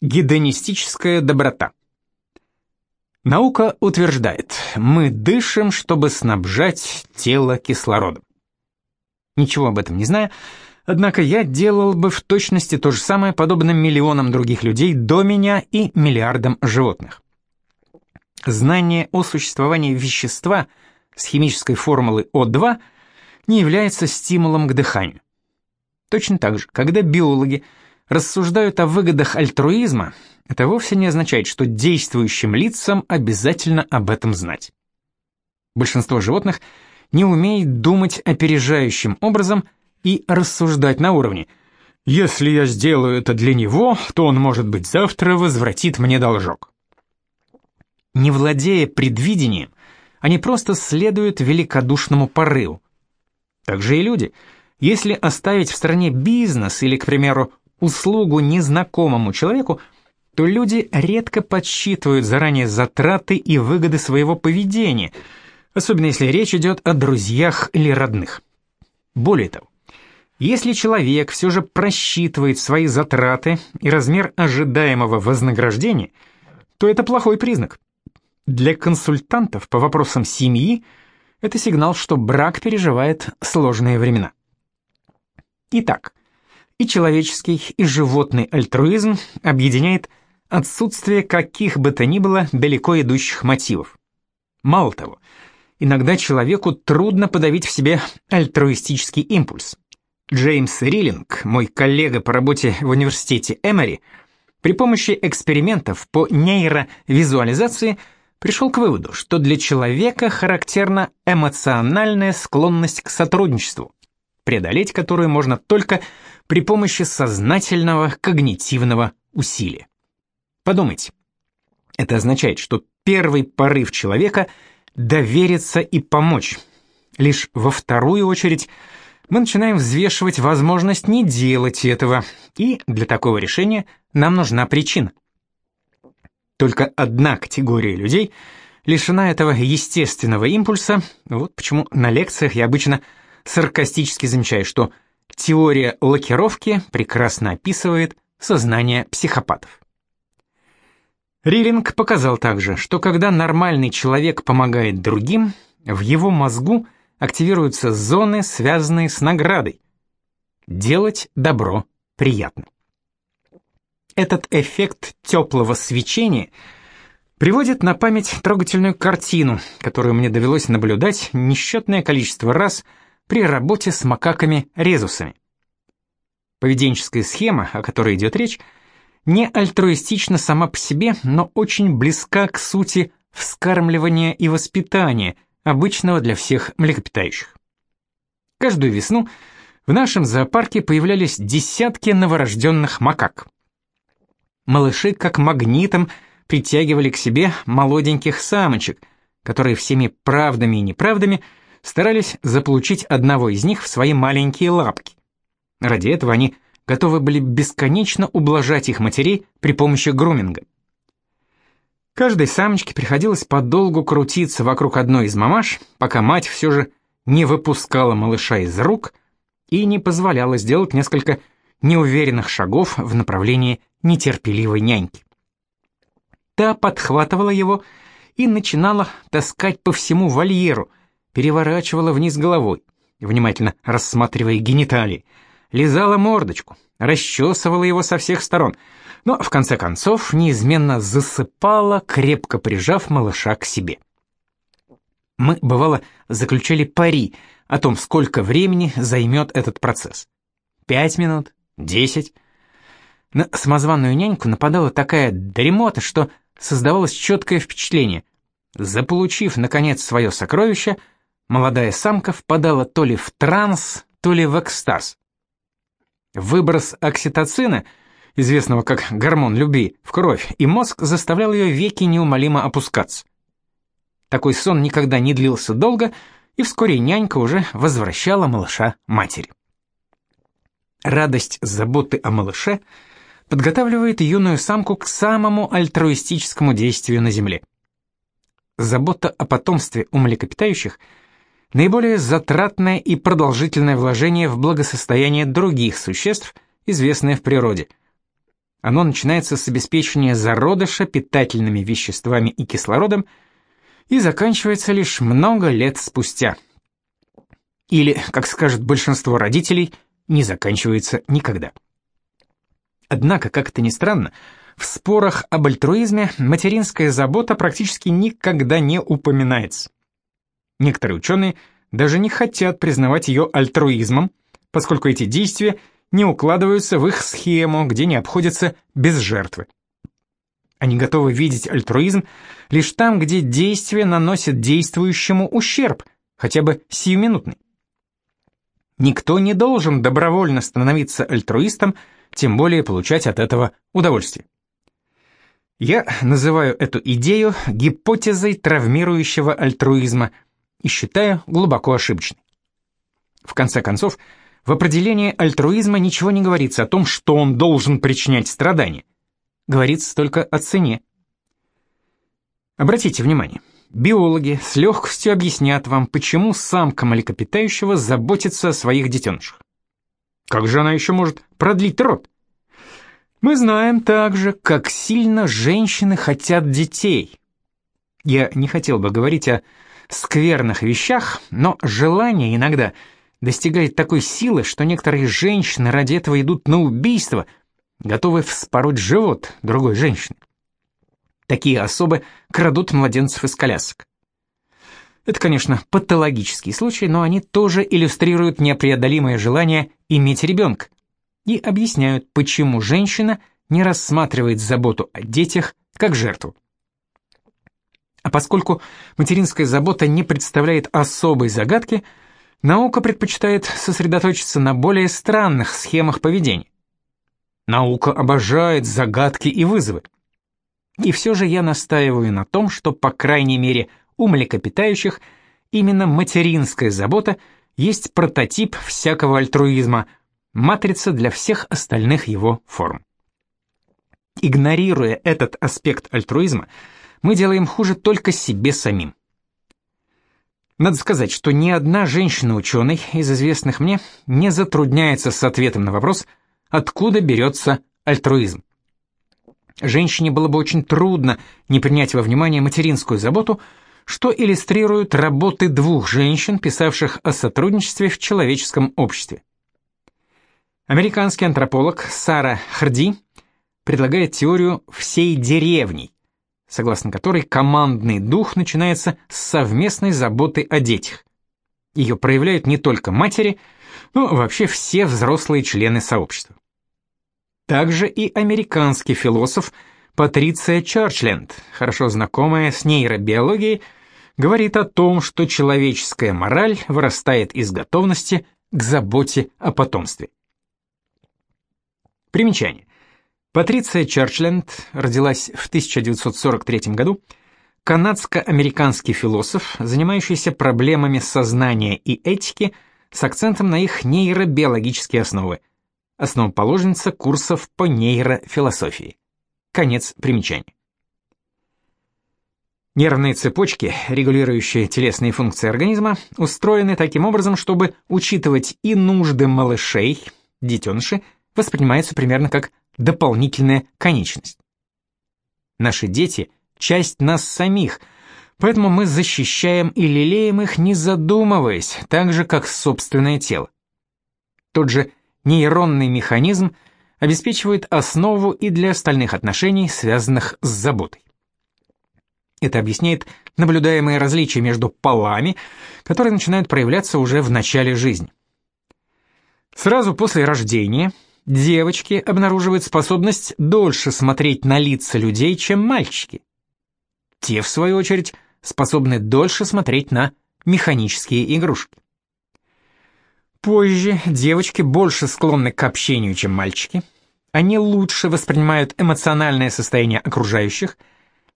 Гедонистическая доброта. Наука утверждает, мы дышим, чтобы снабжать тело кислородом. Ничего об этом не зная, однако я делал бы в точности то же самое подобно миллионам других людей до меня и миллиардам животных. Знание о существовании вещества с химической формулы О2 не является стимулом к дыханию. Точно так же, когда биологи – рассуждают о выгодах альтруизма, это вовсе не означает, что действующим лицам обязательно об этом знать. Большинство животных не умеет думать опережающим образом и рассуждать на уровне «если я сделаю это для него, то он, может быть, завтра возвратит мне должок». Не владея предвидением, они просто следуют великодушному порыву. Так же и люди. Если оставить в стране бизнес или, к примеру, услугу незнакомому человеку, то люди редко подсчитывают заранее затраты и выгоды своего поведения, особенно если речь идет о друзьях или родных. Более того, если человек все же просчитывает свои затраты и размер ожидаемого вознаграждения, то это плохой признак. Для консультантов по вопросам семьи это сигнал, что брак переживает сложные времена. Итак, и человеческий, и животный альтруизм объединяет отсутствие каких бы то ни было далеко идущих мотивов. Мало того, иногда человеку трудно подавить в себе альтруистический импульс. Джеймс Риллинг, мой коллега по работе в университете Эмори, при помощи экспериментов по нейровизуализации пришел к выводу, что для человека характерна эмоциональная склонность к сотрудничеству, преодолеть которую можно только при помощи сознательного когнитивного усилия. Подумайте. Это означает, что первый порыв человека – довериться и помочь. Лишь во вторую очередь мы начинаем взвешивать возможность не делать этого, и для такого решения нам нужна причина. Только одна категория людей лишена этого естественного импульса, вот почему на лекциях я обычно саркастически замечаю, что – Теория лакировки прекрасно описывает сознание психопатов. Рилинг показал также, что когда нормальный человек помогает другим, в его мозгу активируются зоны, связанные с наградой. Делать добро приятно. Этот эффект теплого свечения приводит на память трогательную картину, которую мне довелось наблюдать несчетное количество раз – при работе с макаками-резусами. Поведенческая схема, о которой идет речь, не альтруистична сама по себе, но очень близка к сути вскармливания и воспитания, обычного для всех млекопитающих. Каждую весну в нашем зоопарке появлялись десятки новорожденных макак. Малыши как магнитом притягивали к себе молоденьких самочек, которые всеми правдами и неправдами – старались заполучить одного из них в свои маленькие лапки. Ради этого они готовы были бесконечно ублажать их матерей при помощи груминга. Каждой самочке приходилось подолгу крутиться вокруг одной из мамаш, пока мать все же не выпускала малыша из рук и не позволяла сделать несколько неуверенных шагов в направлении нетерпеливой няньки. Та подхватывала его и начинала таскать по всему вольеру, переворачивала вниз головой, внимательно рассматривая гениталии, лизала мордочку, расчесывала его со всех сторон, но в конце концов неизменно засыпала, крепко прижав малыша к себе. Мы, бывало, заключали пари о том, сколько времени займет этот процесс. Пять минут? Десять? На самозванную няньку нападала такая дремота, что создавалось четкое впечатление. Заполучив, наконец, свое сокровище – молодая самка впадала то ли в транс, то ли в экстаз. Выброс окситоцина, известного как гормон любви, в кровь, и мозг заставлял ее веки неумолимо опускаться. Такой сон никогда не длился долго, и вскоре нянька уже возвращала малыша матери. Радость заботы о малыше подготавливает юную самку к самому альтруистическому действию на Земле. Забота о потомстве у млекопитающих – наиболее затратное и продолжительное вложение в благосостояние других существ, известное в природе. Оно начинается с обеспечения зародыша питательными веществами и кислородом и заканчивается лишь много лет спустя. Или, как скажет большинство родителей, не заканчивается никогда. Однако, как это ни странно, в спорах об альтруизме материнская забота практически никогда не упоминается. Некоторые ученые даже не хотят признавать ее альтруизмом, поскольку эти действия не укладываются в их схему, где не обходятся без жертвы. Они готовы видеть альтруизм лишь там, где действие наносит действующему ущерб, хотя бы сиюминутный. Никто не должен добровольно становиться альтруистом, тем более получать от этого удовольствие. Я называю эту идею гипотезой травмирующего альтруизма и считаю глубоко ошибочной. В конце концов, в определении альтруизма ничего не говорится о том, что он должен причинять страдания. Говорится только о цене. Обратите внимание, биологи с легкостью объяснят вам, почему самка млекопитающего заботится о своих детенышах. Как же она еще может продлить род? Мы знаем также, как сильно женщины хотят детей. Я не хотел бы говорить о скверных вещах, но желание иногда – достигает такой силы, что некоторые женщины ради этого идут на убийство, готовы вспороть живот другой женщины. Такие особы крадут младенцев из колясок. Это, конечно, патологический случай, но они тоже иллюстрируют непреодолимое желание иметь ребенка и объясняют, почему женщина не рассматривает заботу о детях как жертву. А поскольку материнская забота не представляет особой загадки, Наука предпочитает сосредоточиться на более странных схемах поведения. Наука обожает загадки и вызовы. И все же я настаиваю на том, что, по крайней мере, у млекопитающих именно материнская забота есть прототип всякого альтруизма, матрица для всех остальных его форм. Игнорируя этот аспект альтруизма, мы делаем хуже только себе самим. Надо сказать, что ни одна женщина-ученый из известных мне не затрудняется с ответом на вопрос, откуда берется альтруизм. Женщине было бы очень трудно не принять во внимание материнскую заботу, что иллюстрируют работы двух женщин, писавших о сотрудничестве в человеческом обществе. Американский антрополог Сара Харди предлагает теорию всей деревни, согласно которой командный дух начинается с совместной заботы о детях. Ее проявляют не только матери, но вообще все взрослые члены сообщества. Также и американский философ Патриция Чарчленд, хорошо знакомая с нейробиологией, говорит о том, что человеческая мораль вырастает из готовности к заботе о потомстве. Примечание. Патриция Чарчленд родилась в 1943 году, канадско-американский философ, занимающийся проблемами сознания и этики с акцентом на их нейробиологические основы, основоположница курсов по нейрофилософии. Конец примечания. Нервные цепочки, регулирующие телесные функции организма, устроены таким образом, чтобы учитывать и нужды малышей, детеныши, воспринимаются примерно как дополнительная конечность. Наши дети – часть нас самих, поэтому мы защищаем и лелеем их, не задумываясь, так же, как собственное тело. Тот же нейронный механизм обеспечивает основу и для остальных отношений, связанных с заботой. Это объясняет наблюдаемые различия между полами, которые начинают проявляться уже в начале жизни. Сразу после рождения – девочки обнаруживают способность дольше смотреть на лица людей, чем мальчики. Те, в свою очередь, способны дольше смотреть на механические игрушки. Позже девочки больше склонны к общению, чем мальчики. Они лучше воспринимают эмоциональное состояние окружающих,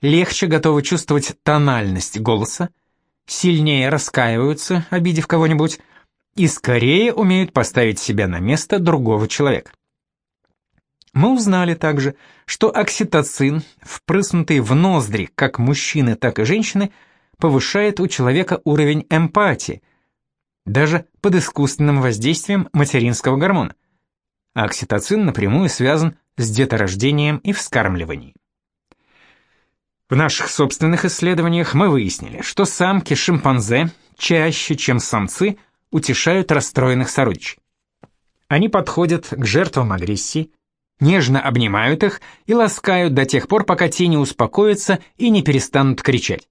легче готовы чувствовать тональность голоса, сильнее раскаиваются, обидев кого-нибудь, и скорее умеют поставить себя на место другого человека. Мы узнали также, что окситоцин, впрыснутый в ноздри как мужчины, так и женщины, повышает у человека уровень эмпатии, даже под искусственным воздействием материнского гормона. А окситоцин напрямую связан с деторождением и вскармливанием. В наших собственных исследованиях мы выяснили, что самки шимпанзе чаще, чем самцы, утешают расстроенных сородичей. Они подходят к жертвам агрессии, нежно обнимают их и ласкают до тех пор, пока те не успокоятся и не перестанут кричать.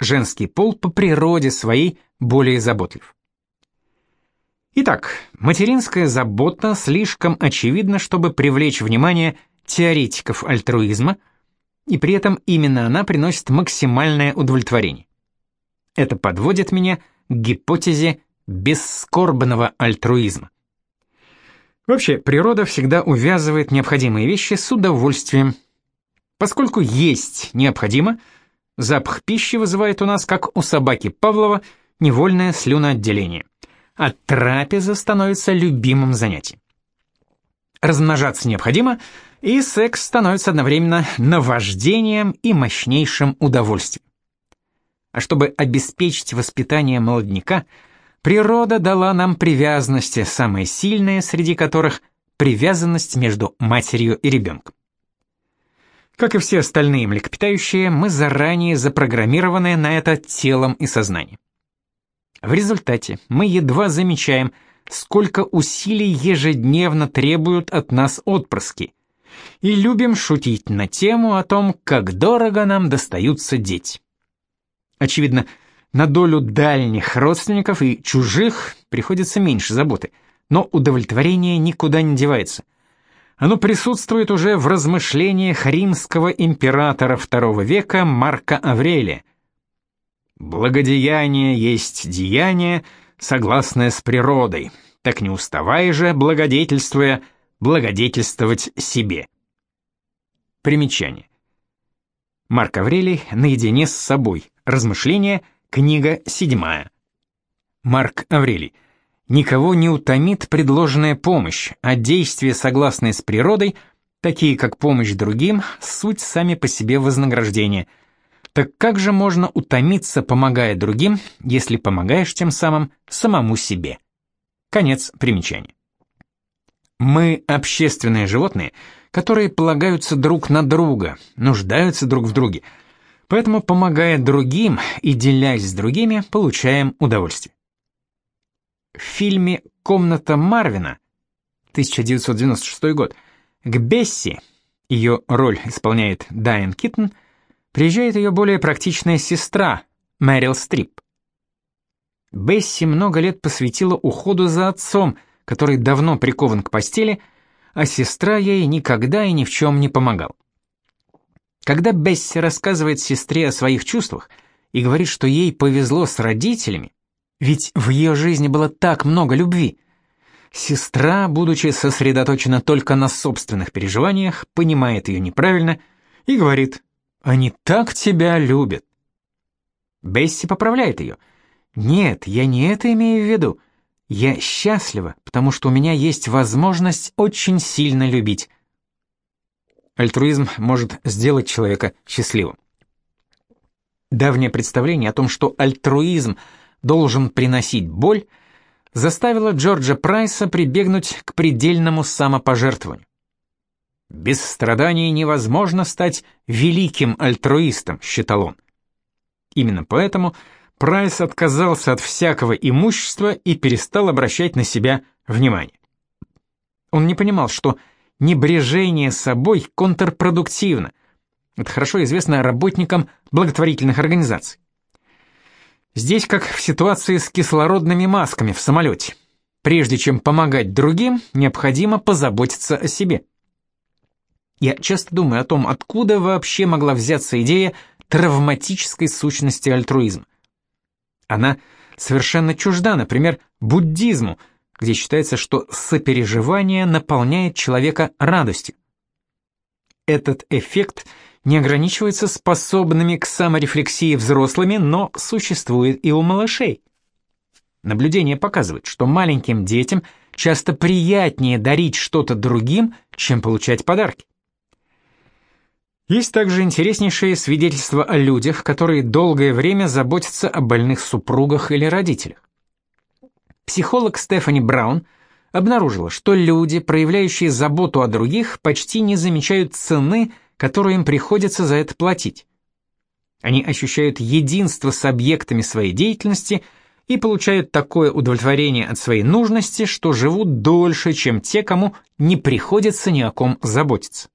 Женский пол по природе своей более заботлив. Итак, материнская забота слишком очевидна, чтобы привлечь внимание теоретиков альтруизма, и при этом именно она приносит максимальное удовлетворение. Это подводит меня к гипотезе бесскорбного альтруизма. Вообще, природа всегда увязывает необходимые вещи с удовольствием. Поскольку есть необходимо, запах пищи вызывает у нас, как у собаки Павлова, невольное слюноотделение а трапеза становится любимым занятием. Размножаться необходимо, и секс становится одновременно наваждением и мощнейшим удовольствием. А чтобы обеспечить воспитание молодняка, природа дала нам привязанности, самые сильные среди которых привязанность между матерью и ребенком. Как и все остальные млекопитающие, мы заранее запрограммированы на это телом и сознанием. В результате мы едва замечаем, сколько усилий ежедневно требуют от нас отпрыски, и любим шутить на тему о том, как дорого нам достаются дети. Очевидно, на долю дальних родственников и чужих приходится меньше заботы, но удовлетворение никуда не девается. Оно присутствует уже в размышлениях римского императора II века Марка Аврелия, Благодеяние есть деяние, согласное с природой, так не уставай же, благодетельствуя, благодетельствовать себе. Примечание. Марк Аврелий наедине с собой. Размышления, книга седьмая. Марк Аврелий. Никого не утомит предложенная помощь, а действия, согласные с природой, такие как помощь другим, суть сами по себе вознаграждения – так как же можно утомиться, помогая другим, если помогаешь тем самым самому себе? Конец примечания. Мы общественные животные, которые полагаются друг на друга, нуждаются друг в друге. Поэтому, помогая другим и делясь с другими, получаем удовольствие. В фильме «Комната Марвина» 1996 год к Бесси, ее роль исполняет Дайан Киттон, приезжает ее более практичная сестра, Мэрил Стрип. Бесси много лет посвятила уходу за отцом, который давно прикован к постели, а сестра ей никогда и ни в чем не помогал. Когда Бесси рассказывает сестре о своих чувствах и говорит, что ей повезло с родителями, ведь в ее жизни было так много любви, сестра, будучи сосредоточена только на собственных переживаниях, понимает ее неправильно и говорит они так тебя любят. Бесси поправляет ее. Нет, я не это имею в виду. Я счастлива, потому что у меня есть возможность очень сильно любить. Альтруизм может сделать человека счастливым. Давнее представление о том, что альтруизм должен приносить боль, заставило Джорджа Прайса прибегнуть к предельному самопожертвованию. Без страданий невозможно стать великим альтруистом, считал он. Именно поэтому Прайс отказался от всякого имущества и перестал обращать на себя внимание. Он не понимал, что небрежение собой контрпродуктивно. Это хорошо известно работникам благотворительных организаций. Здесь как в ситуации с кислородными масками в самолете. Прежде чем помогать другим, необходимо позаботиться о себе. Я часто думаю о том, откуда вообще могла взяться идея травматической сущности альтруизма. Она совершенно чужда, например, буддизму, где считается, что сопереживание наполняет человека радостью. Этот эффект не ограничивается способными к саморефлексии взрослыми, но существует и у малышей. Наблюдение показывает, что маленьким детям часто приятнее дарить что-то другим, чем получать подарки. Есть также интереснейшие свидетельства о людях, которые долгое время заботятся о больных супругах или родителях. Психолог Стефани Браун обнаружила, что люди, проявляющие заботу о других, почти не замечают цены, которую им приходится за это платить. Они ощущают единство с объектами своей деятельности и получают такое удовлетворение от своей нужности, что живут дольше, чем те, кому не приходится ни о ком заботиться.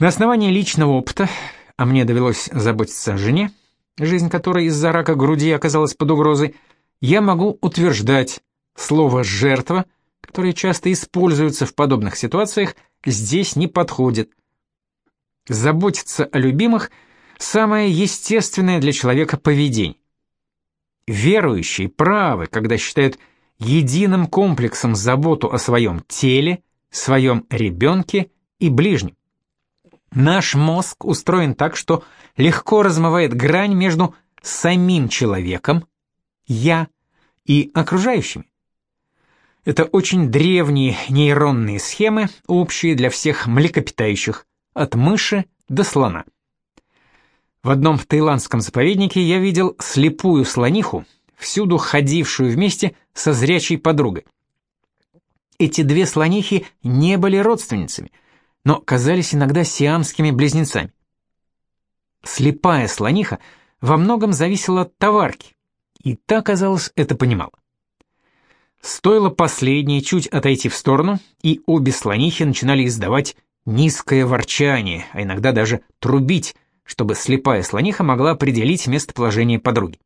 На основании личного опыта, а мне довелось заботиться о жене, жизнь которой из-за рака груди оказалась под угрозой, я могу утверждать, слово «жертва», которое часто используется в подобных ситуациях, здесь не подходит. Заботиться о любимых – самое естественное для человека поведение. Верующие правы, когда считают единым комплексом заботу о своем теле, своем ребенке и ближнем. Наш мозг устроен так, что легко размывает грань между самим человеком, я, и окружающими. Это очень древние нейронные схемы, общие для всех млекопитающих, от мыши до слона. В одном таиландском заповеднике я видел слепую слониху, всюду ходившую вместе со зрячей подругой. Эти две слонихи не были родственницами, но казались иногда сиамскими близнецами. Слепая слониха во многом зависела от товарки, и та, казалось, это понимала. Стоило последней чуть отойти в сторону, и обе слонихи начинали издавать низкое ворчание, а иногда даже трубить, чтобы слепая слониха могла определить местоположение подруги.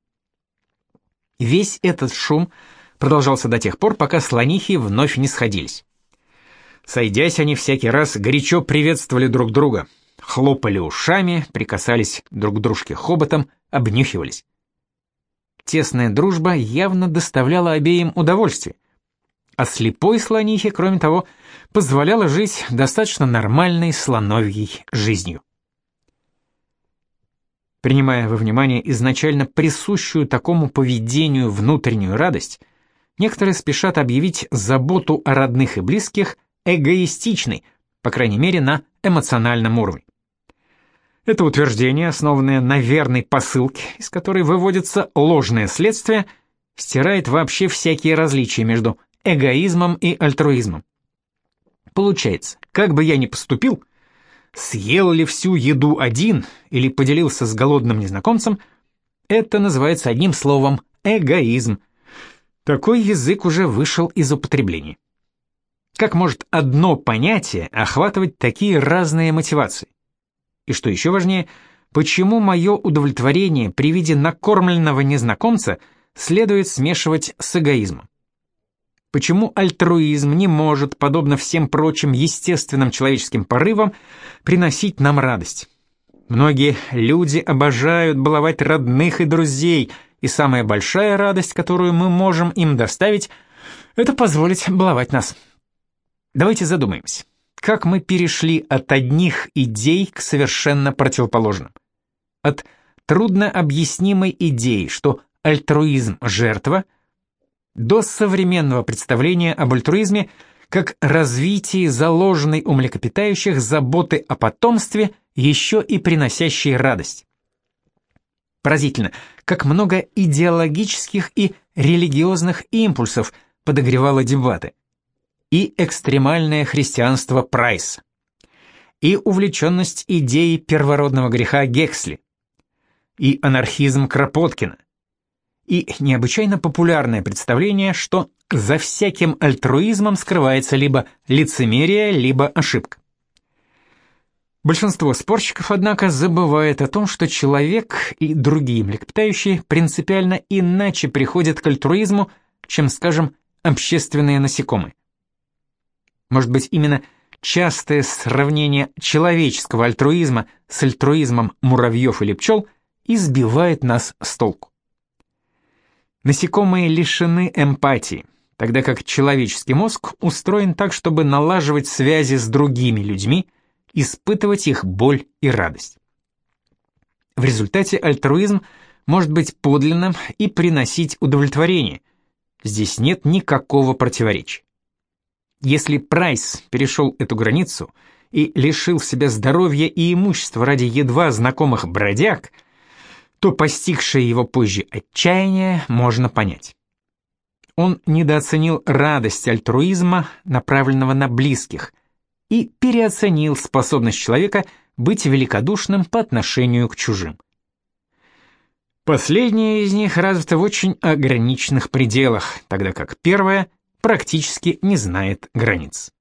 Весь этот шум продолжался до тех пор, пока слонихи вновь не сходились. Сойдясь, они всякий раз горячо приветствовали друг друга, хлопали ушами, прикасались друг к дружке хоботом, обнюхивались. Тесная дружба явно доставляла обеим удовольствие, а слепой слонихе, кроме того, позволяла жить достаточно нормальной слоновьей жизнью. Принимая во внимание изначально присущую такому поведению внутреннюю радость, некоторые спешат объявить заботу о родных и близких эгоистичной, по крайней мере на эмоциональном уровне. Это утверждение, основанное на верной посылке, из которой выводится ложное следствие, стирает вообще всякие различия между эгоизмом и альтруизмом. Получается, как бы я ни поступил, съел ли всю еду один или поделился с голодным незнакомцем, это называется одним словом эгоизм. Такой язык уже вышел из употребления. Как может одно понятие охватывать такие разные мотивации? И что еще важнее, почему мое удовлетворение при виде накормленного незнакомца следует смешивать с эгоизмом? Почему альтруизм не может, подобно всем прочим естественным человеческим порывам, приносить нам радость? Многие люди обожают баловать родных и друзей, и самая большая радость, которую мы можем им доставить, это позволить баловать нас. Давайте задумаемся, как мы перешли от одних идей к совершенно противоположным. От труднообъяснимой идеи, что альтруизм – жертва – до современного представления об альтруизме как развитии заложенной у млекопитающих заботы о потомстве, еще и приносящей радость. Поразительно, как много идеологических и религиозных импульсов подогревало дебаты. И экстремальное христианство Прайса, и увлеченность идеей первородного греха Гексли, и анархизм Кропоткина, и необычайно популярное представление, что за всяким альтруизмом скрывается либо лицемерие, либо ошибка. Большинство спорщиков, однако, забывает о том, что человек и другие млекопитающие принципиально иначе приходят к альтруизму, чем, скажем, общественные насекомые. Может быть, именно частое сравнение человеческого альтруизма с альтруизмом муравьев или пчел избивает нас с толку. Насекомые лишены эмпатии, тогда как человеческий мозг устроен так, чтобы налаживать связи с другими людьми, испытывать их боль и радость. В результате альтруизм может быть подлинным и приносить удовлетворение. Здесь нет никакого противоречия. Если Прайс перешел эту границу и лишил себя здоровья и имущества ради едва знакомых бродяг – то постигшее его позже отчаяние можно понять. он недооценил радость альтруизма, направленного на близких, и переоценил способность человека быть великодушным по отношению к чужим. Последнее из них развито в очень ограниченных пределах, тогда как первое практически не знает границ.